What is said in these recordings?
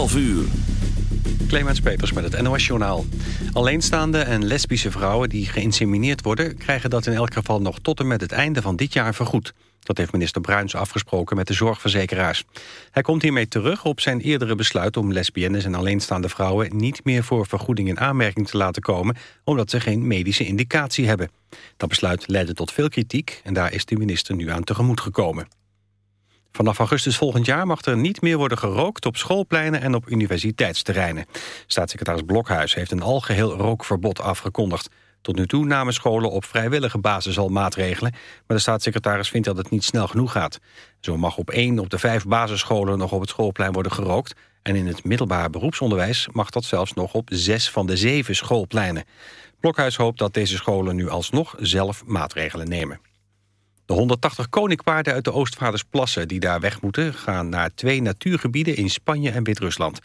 12 uur. Clemens Peters met het NOS Journaal. Alleenstaande en lesbische vrouwen die geïnsemineerd worden... krijgen dat in elk geval nog tot en met het einde van dit jaar vergoed. Dat heeft minister Bruins afgesproken met de zorgverzekeraars. Hij komt hiermee terug op zijn eerdere besluit om lesbiennes en alleenstaande vrouwen... niet meer voor vergoeding in aanmerking te laten komen... omdat ze geen medische indicatie hebben. Dat besluit leidde tot veel kritiek en daar is de minister nu aan tegemoet gekomen. Vanaf augustus volgend jaar mag er niet meer worden gerookt op schoolpleinen en op universiteitsterreinen. Staatssecretaris Blokhuis heeft een algeheel rookverbod afgekondigd. Tot nu toe namen scholen op vrijwillige basis al maatregelen... maar de staatssecretaris vindt dat het niet snel genoeg gaat. Zo mag op één op de vijf basisscholen nog op het schoolplein worden gerookt... en in het middelbaar beroepsonderwijs mag dat zelfs nog op zes van de zeven schoolpleinen. Blokhuis hoopt dat deze scholen nu alsnog zelf maatregelen nemen. De 180 koninkpaarden uit de Oostvaardersplassen die daar weg moeten... gaan naar twee natuurgebieden in Spanje en Wit-Rusland.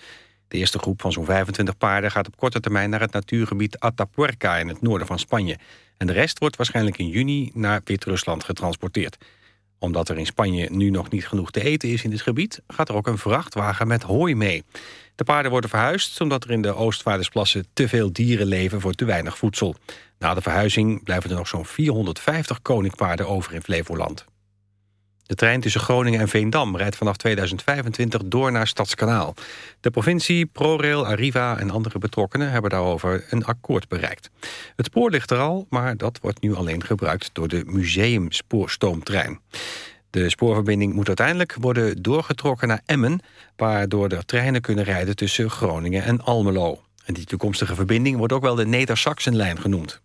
De eerste groep van zo'n 25 paarden gaat op korte termijn... naar het natuurgebied Atapuerca in het noorden van Spanje. En de rest wordt waarschijnlijk in juni naar Wit-Rusland getransporteerd. Omdat er in Spanje nu nog niet genoeg te eten is in dit gebied... gaat er ook een vrachtwagen met hooi mee. De paarden worden verhuisd omdat er in de Oostvaardersplassen... te veel dieren leven voor te weinig voedsel. Na de verhuizing blijven er nog zo'n 450 koninkpaarden over in Flevoland. De trein tussen Groningen en Veendam rijdt vanaf 2025 door naar Stadskanaal. De provincie, ProRail, Arriva en andere betrokkenen hebben daarover een akkoord bereikt. Het spoor ligt er al, maar dat wordt nu alleen gebruikt door de museumspoorstoomtrein. De spoorverbinding moet uiteindelijk worden doorgetrokken naar Emmen... waardoor er treinen kunnen rijden tussen Groningen en Almelo. En die toekomstige verbinding wordt ook wel de Neder-Saxenlijn genoemd.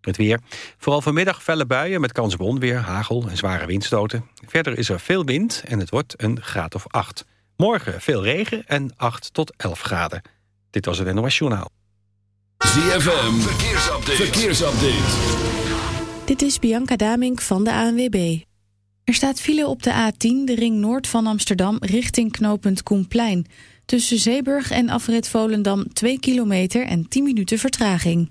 Het weer. Vooral vanmiddag felle buien met kans op onweer, hagel en zware windstoten. Verder is er veel wind en het wordt een graad of 8. Morgen veel regen en 8 tot 11 graden. Dit was het NOS Journaal. ZFM, verkeersupdate. verkeersupdate. Dit is Bianca Damink van de ANWB. Er staat file op de A10, de ring noord van Amsterdam, richting knooppunt Koenplein. Tussen Zeeburg en afrit Volendam 2 kilometer en 10 minuten vertraging.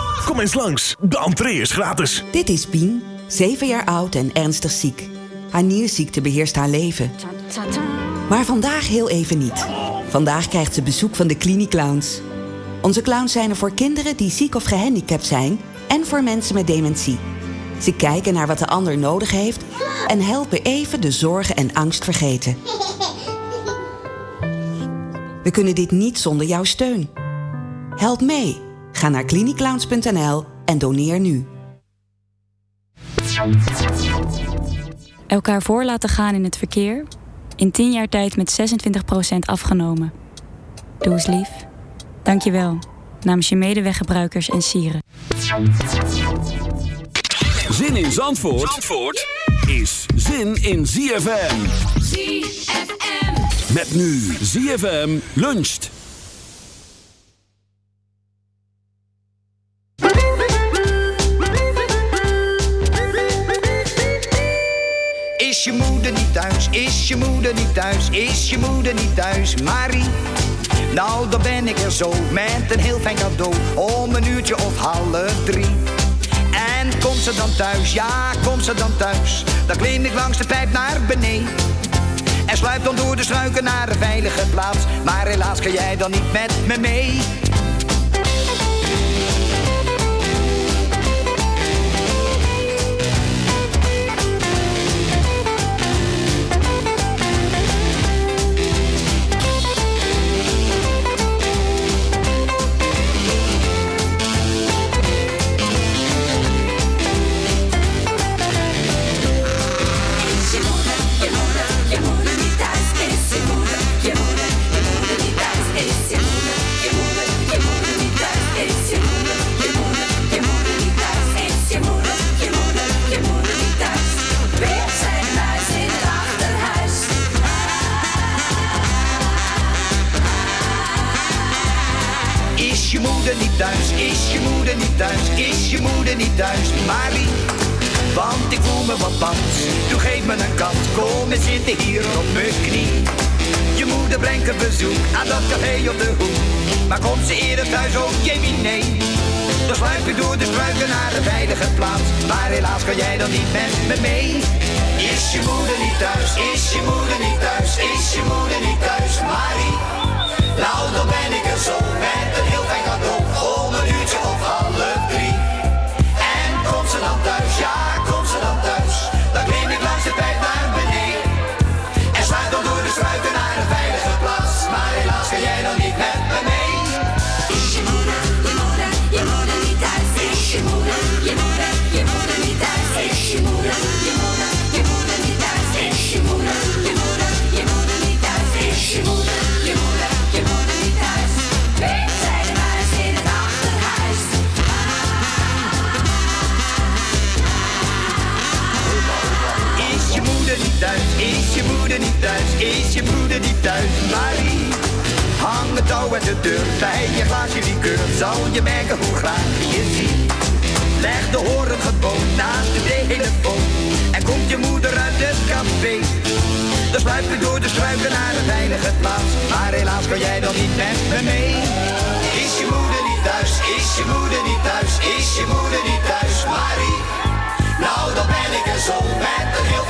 Kom eens langs, de entree is gratis. Dit is Pien, 7 jaar oud en ernstig ziek. Haar nierziekte beheerst haar leven. Maar vandaag heel even niet. Vandaag krijgt ze bezoek van de Cliniclowns. Onze clowns zijn er voor kinderen die ziek of gehandicapt zijn... en voor mensen met dementie. Ze kijken naar wat de ander nodig heeft... en helpen even de zorgen en angst vergeten. We kunnen dit niet zonder jouw steun. Help mee. Ga naar cliniclowns.nl en doneer nu. Elkaar voor laten gaan in het verkeer. In 10 jaar tijd met 26% afgenomen. Doe eens lief. Dank je wel. Namens je medeweggebruikers en sieren. Zin in Zandvoort, Zandvoort is zin in ZFM. ZFM. Met nu ZFM luncht. moeder niet thuis? Is je moeder niet thuis? Is je moeder niet thuis? Marie. Nou, dan ben ik er zo met een heel fijn cadeau om een uurtje of half drie. En komt ze dan thuis? Ja, komt ze dan thuis? Dan klim ik langs de pijp naar beneden. En sluipt dan door de struiken naar een veilige plaats. Maar helaas kan jij dan niet met me mee. Is je moeder niet thuis? Is je moeder niet thuis? Is je moeder niet thuis, Marie? Nou, dan ben ik er zo met een heel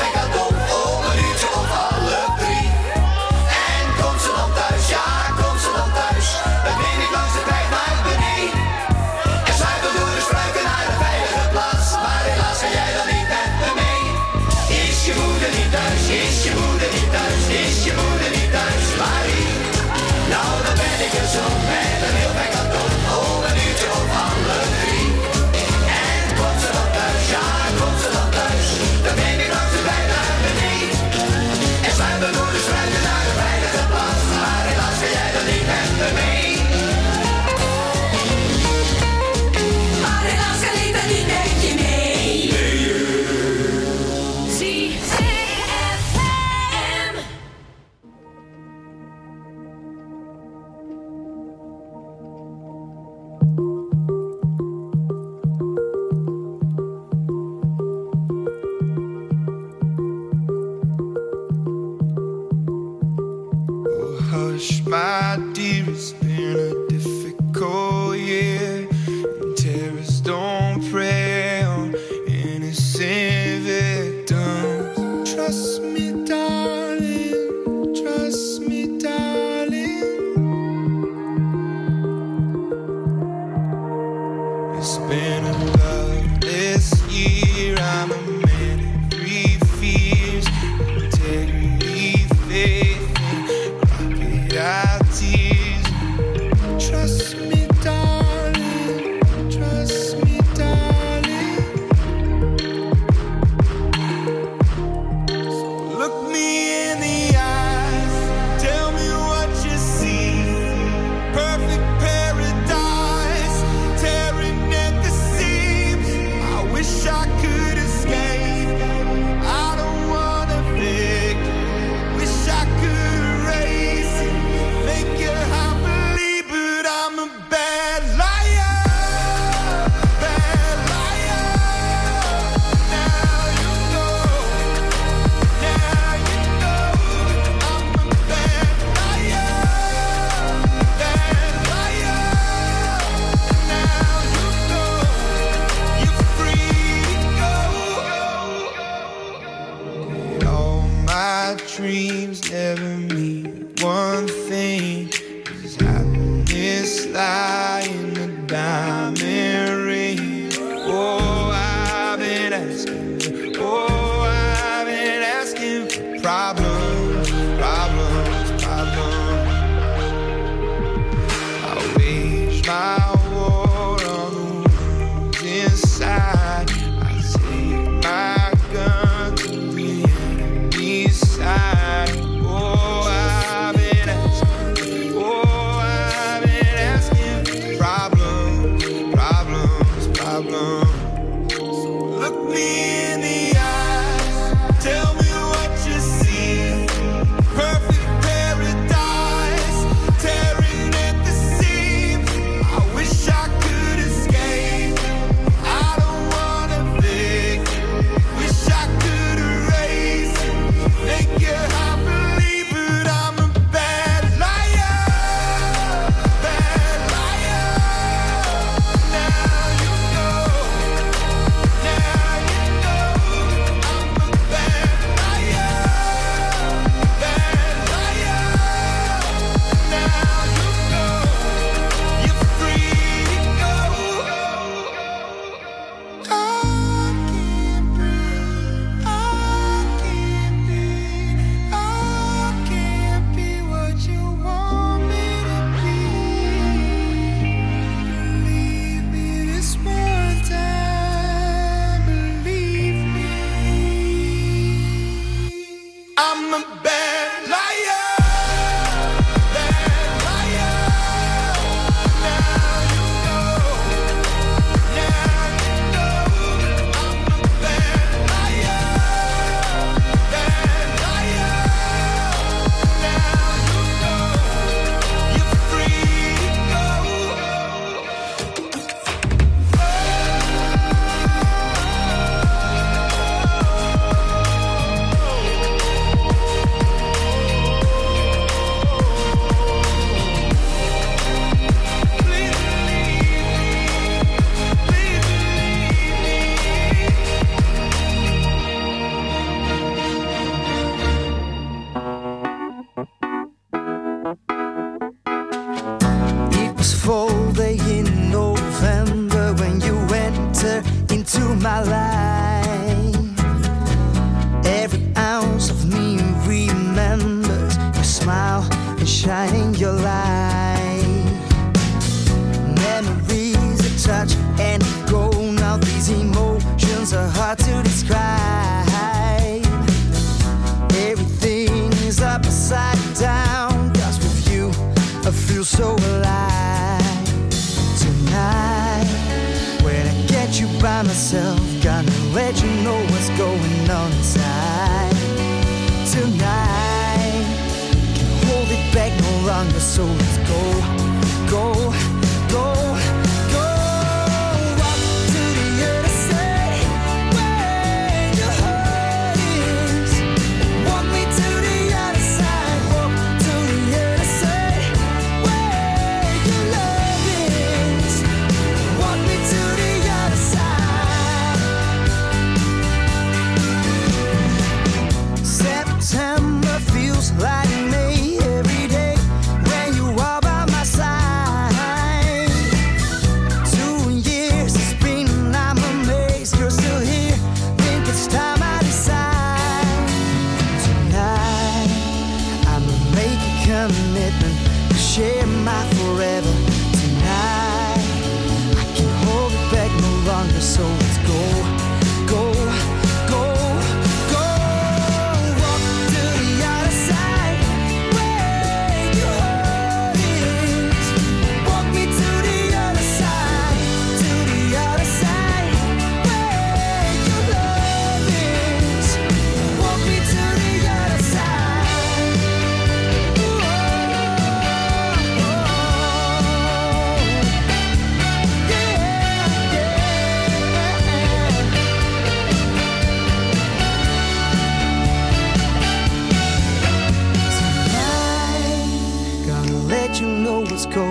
on the souls go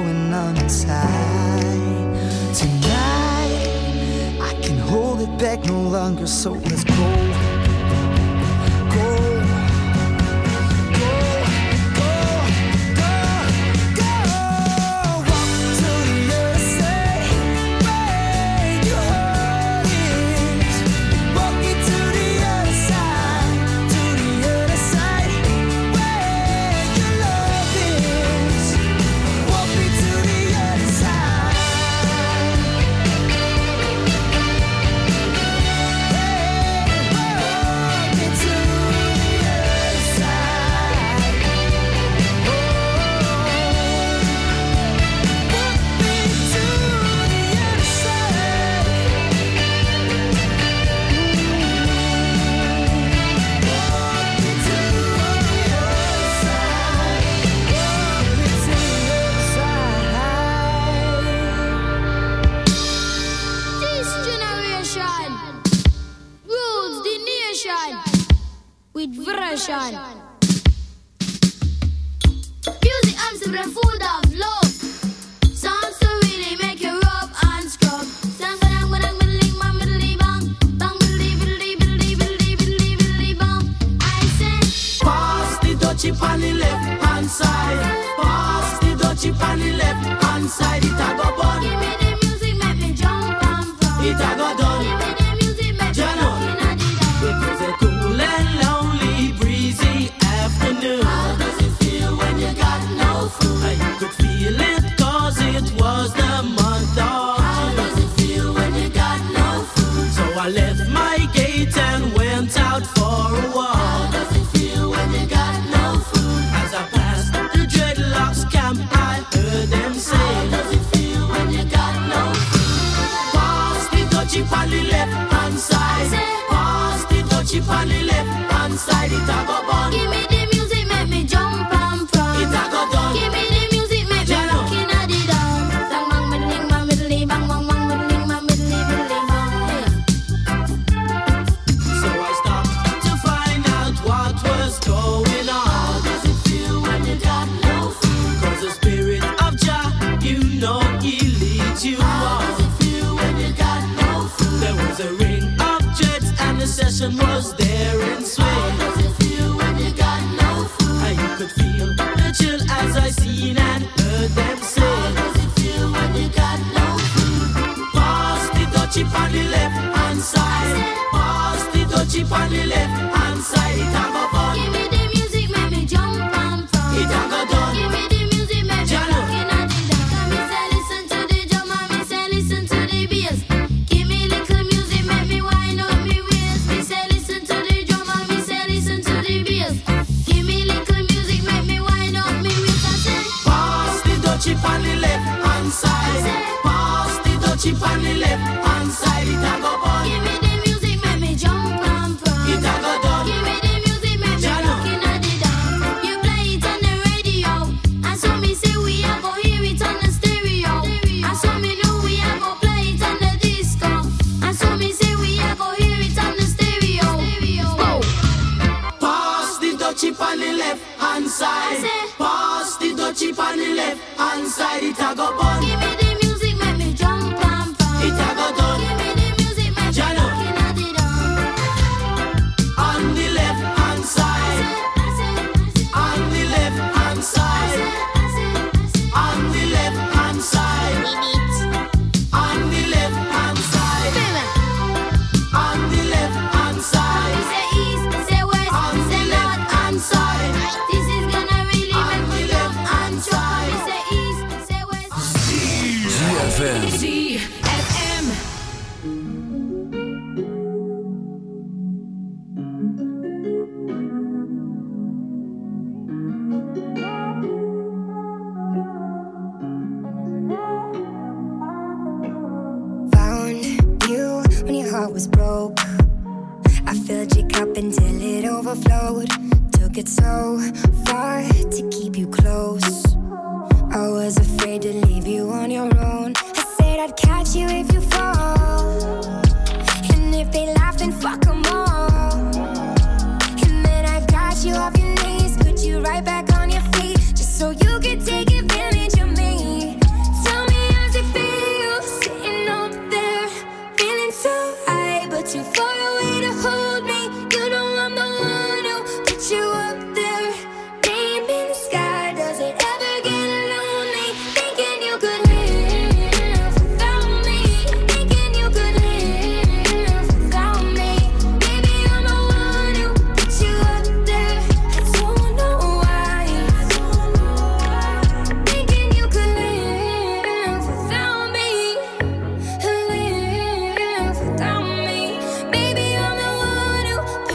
going untied. Tonight, I can hold it back no longer, so let's go. inside it, I go burn. Give me it a go burn.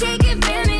take advantage.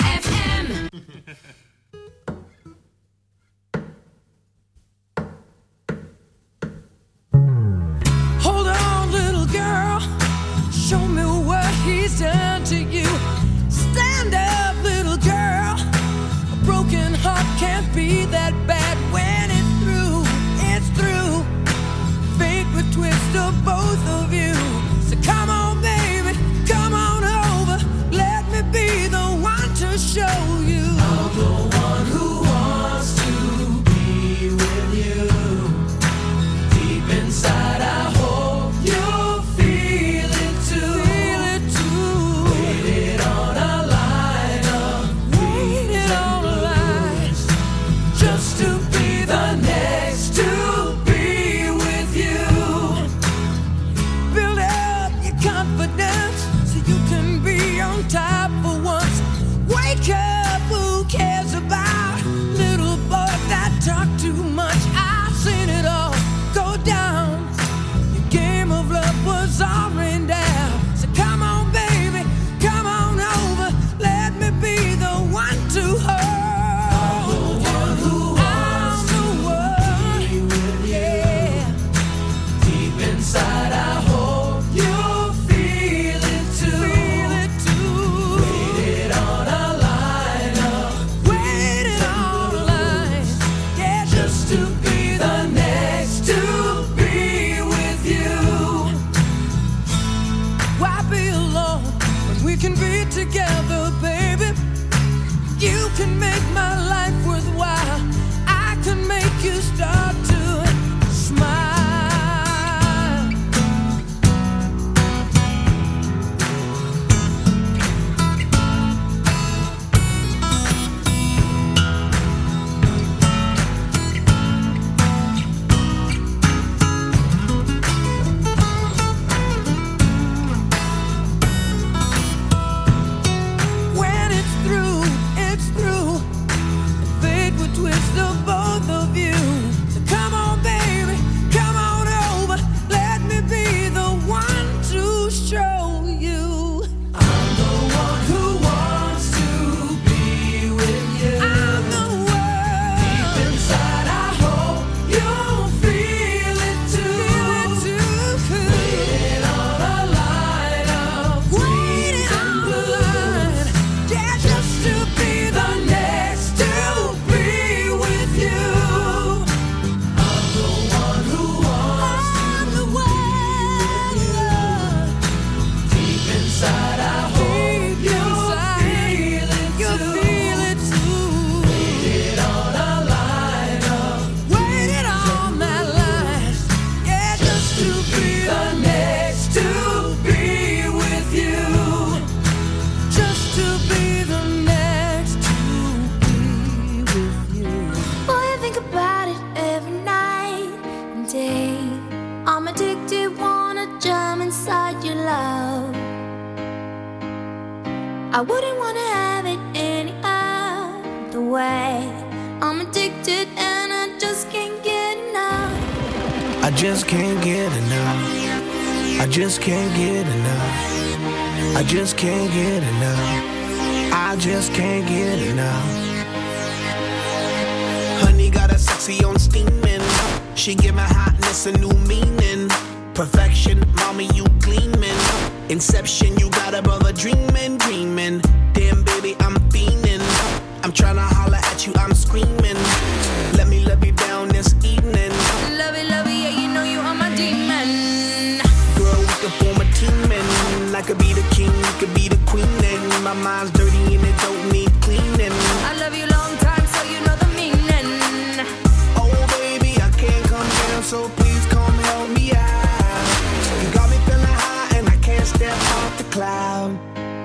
wanna have it any other way. I'm addicted and I just can't get enough. I just can't get enough. I just can't get enough. I just can't get enough. I just can't get enough. Honey got a sexy on steaming. She give my hotness a new meaning. Perfection, mommy, you gleaming. Inception, you got a brother dreaming, dreaming. Baby, I'm fiending. I'm tryna holler at you, I'm screaming. Let me love you down this evening. Love it, love it, yeah, you know you are my demon. Girl, we could form a team and I could be the king, you could be the queen. And my mind's dirty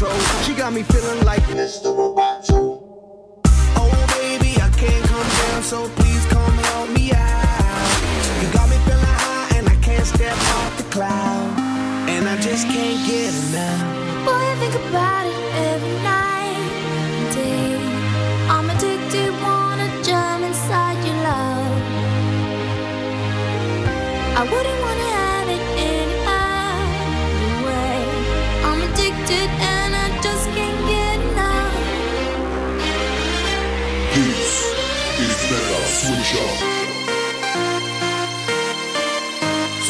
electro. She got me feeling like Mr. Roboto. Oh, baby, I can't come down, so please come help me out. You got me feeling high, and I can't step off the cloud. And I just can't get enough.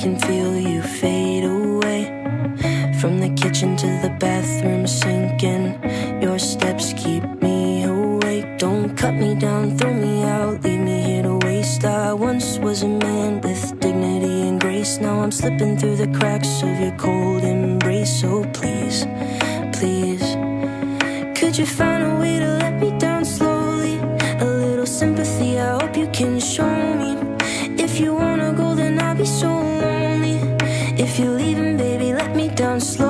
can feel you fade away. From the kitchen to the bathroom, sinking. Your steps keep me awake. Don't cut me down, throw me out, leave me here to waste. I once was a man with dignity and grace. Now I'm slipping through the cracks of your cold embrace. So oh, please, please, could you find a way to let me down slowly? A little sympathy, I hope you can show me. If you want down slow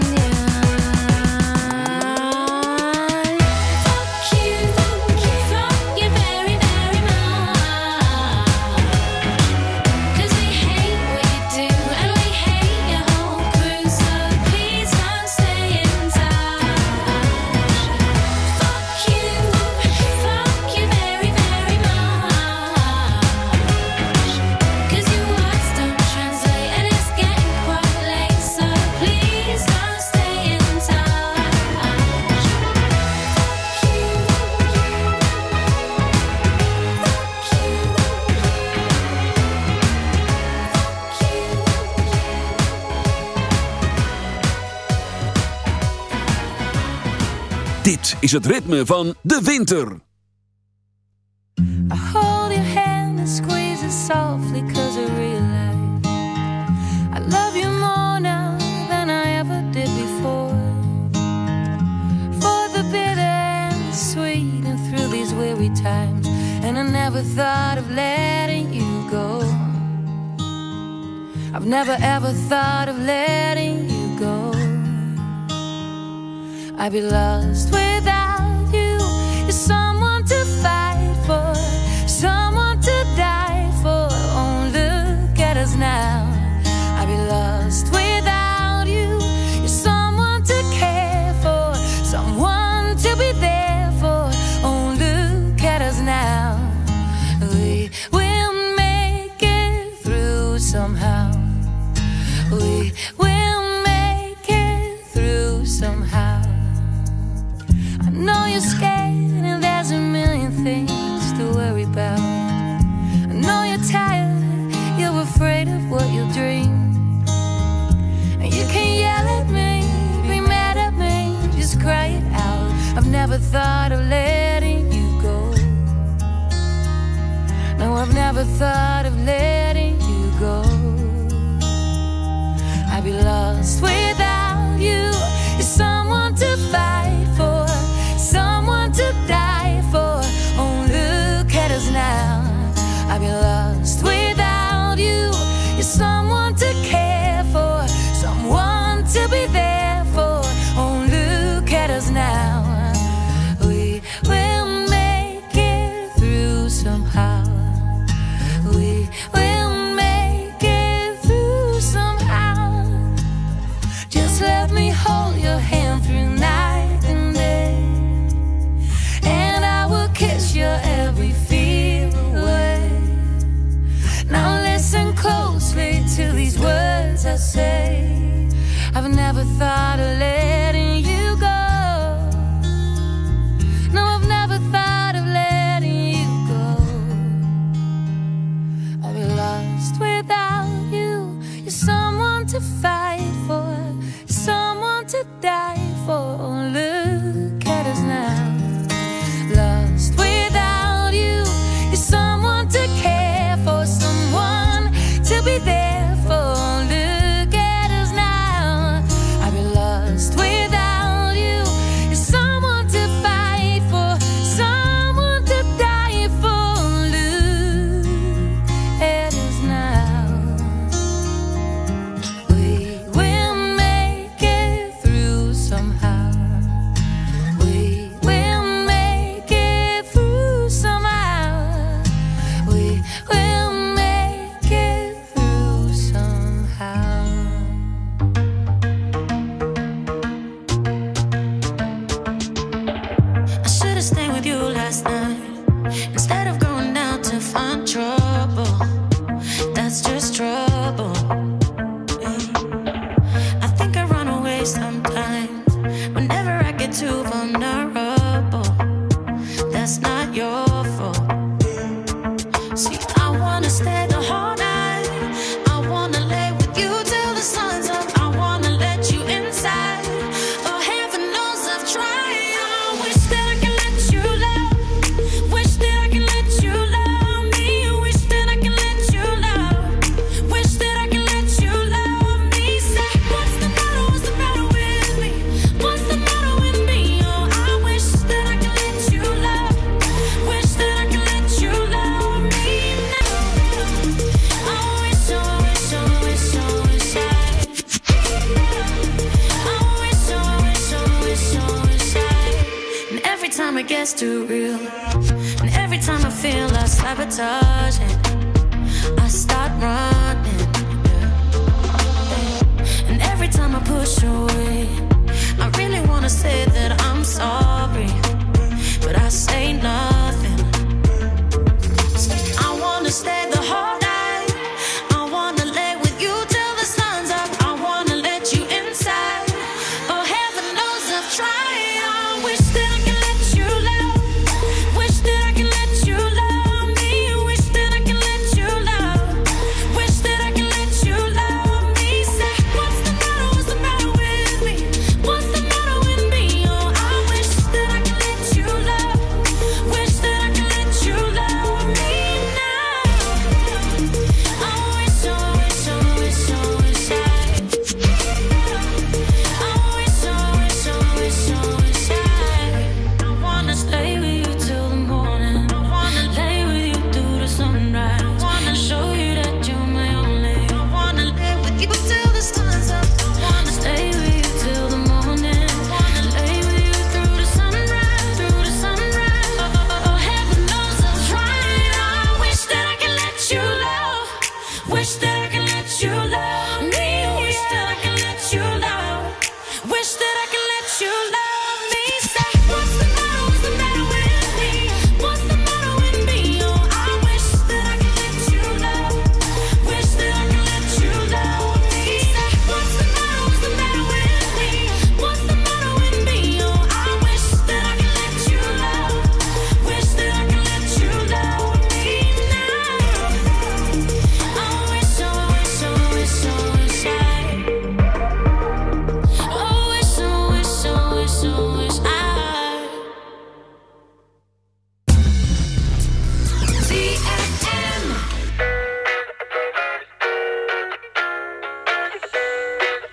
is het ritme van de winter. I hold your hand and squeeze it softly cause I realize I love you more now than I ever did before. For the bitter and the sweet and through these weary times And I never thought of letting you go. I've never ever thought of letting you go. I'd be lost without.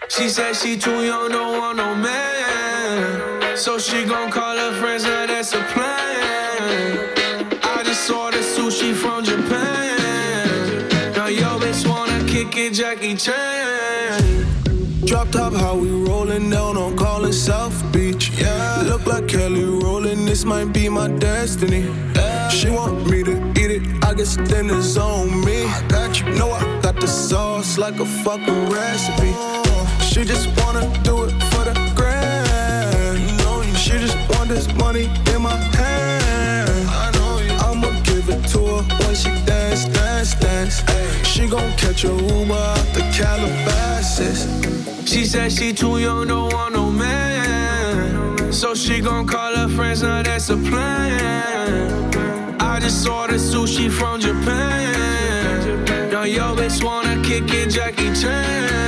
She said she too young, don't want no man. So she gon' call her friends, now that's a plan. I just ordered sushi from Japan. Now yo bitch wanna kick it, Jackie Chan. Drop top, how we rollin' down on call it South Beach. Yeah, look like Kelly Rowland, this might be my destiny. Yeah. She want me to eat it, I guess dinner's on me. I got you, know I got the sauce like a fucking recipe. She just wanna do it for the grand. She just want this money in my hand. I'ma give it to her when she dance, dance, dance. She gon' catch a Uber out the Calabasas. She said she too young, don't want no man. So she gon' call her friends, now that's a plan. I just ordered sushi from Japan. Now yo bitch wanna kick it, Jackie Chan.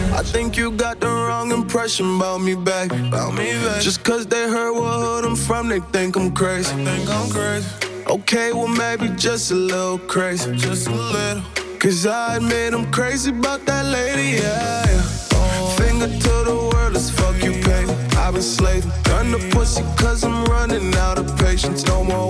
I think you got the wrong impression about me back. About me back. Just cause they heard what hood I'm from, they think I'm crazy. think I'm crazy. Okay, well maybe just a little crazy. Just a little. Cause I admit I'm crazy about that lady, yeah. yeah. Finger to the world, as fuck you pay. I've been slaving. Gun the pussy cause I'm running out of patience. No more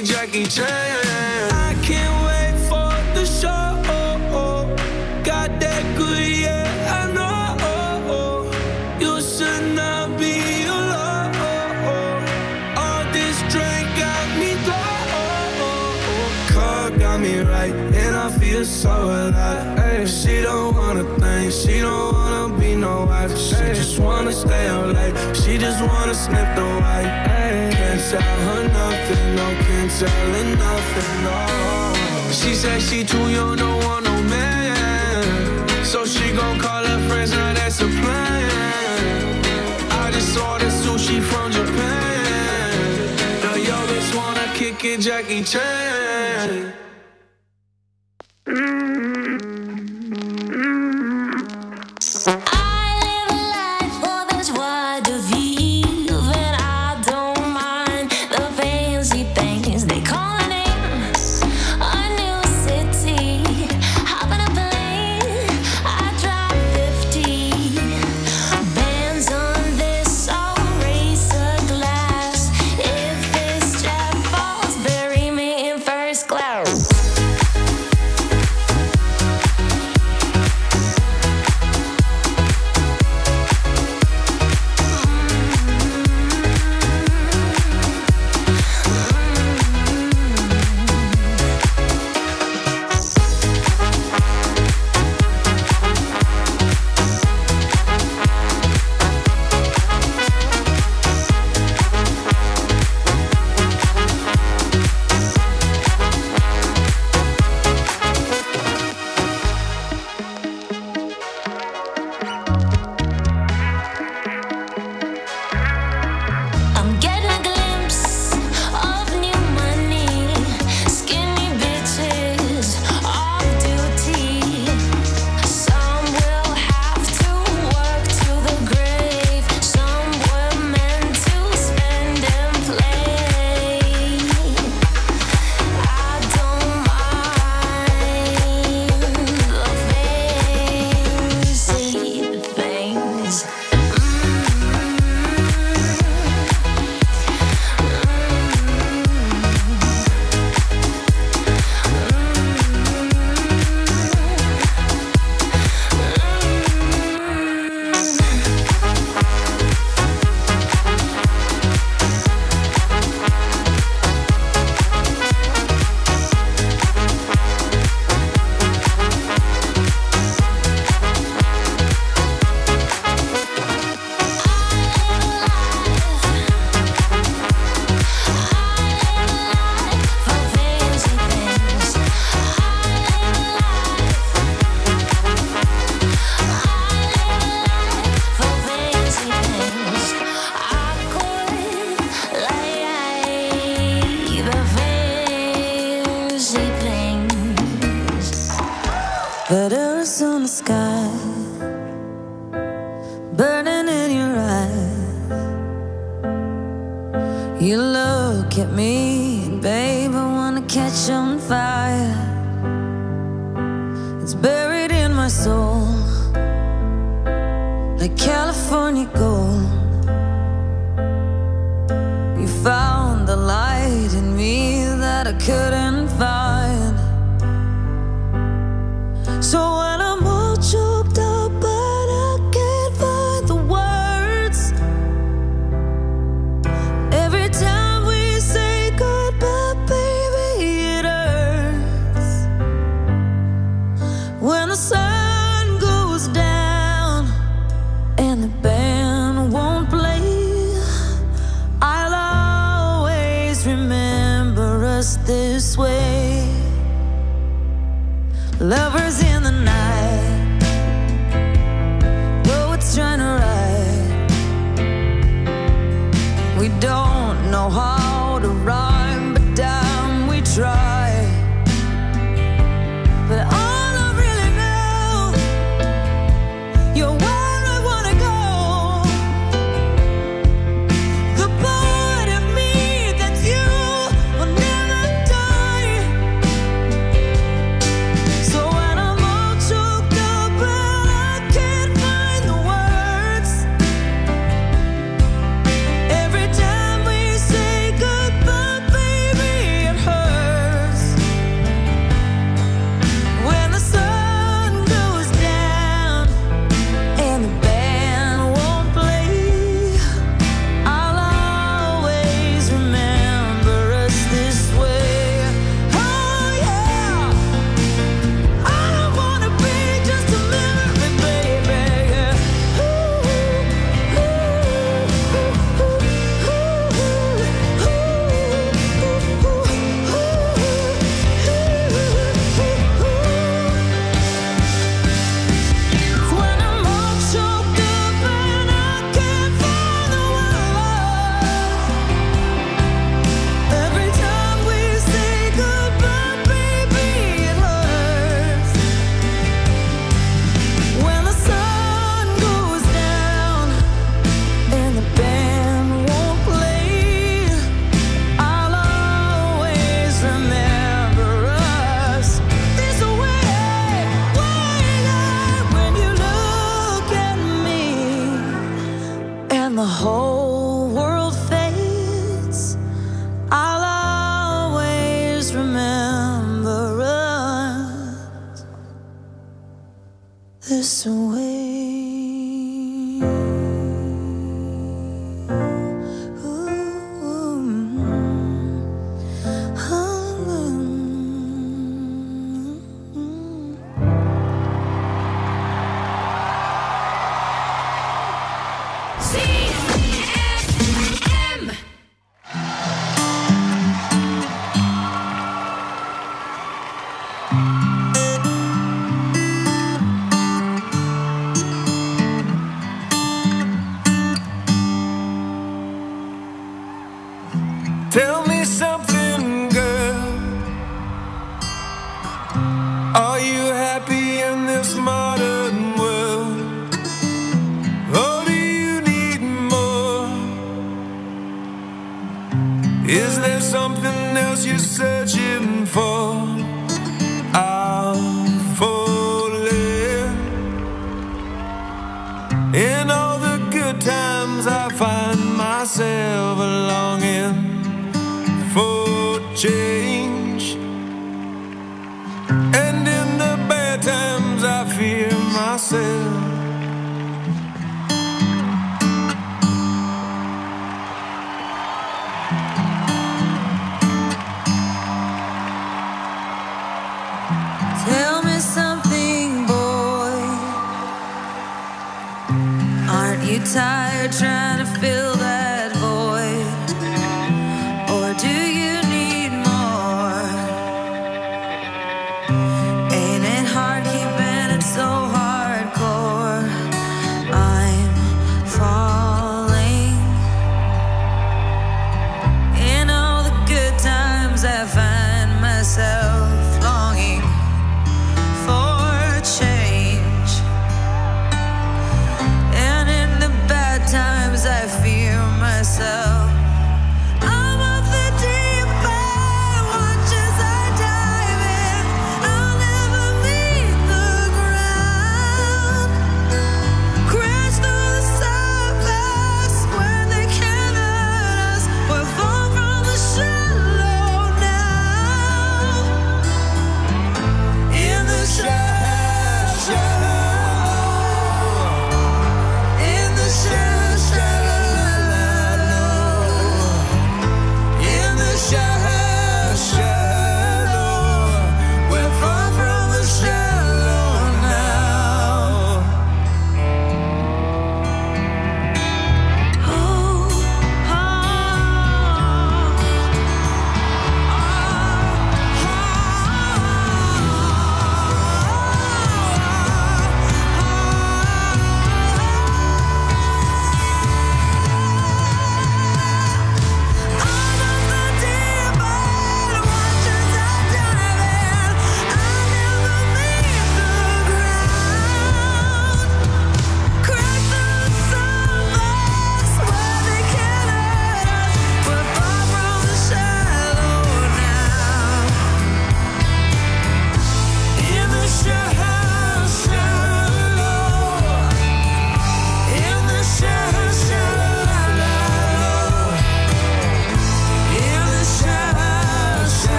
Jackie Chan. I can't wait for the show. Got that good, yeah, I know. You should not be alone. All this drink got me low. Car got me right, and I feel so alive. She don't wanna think, she don't wanna be no wife. She just wanna stay out late, she just wanna sniff the white. Tell her nothing, no, can't tell her nothing, no. She said she too young, don't want no man. So she gon' call her friends, now that's a plan. I just ordered sushi from Japan. Now yo bitch wanna kick it, Jackie Chan.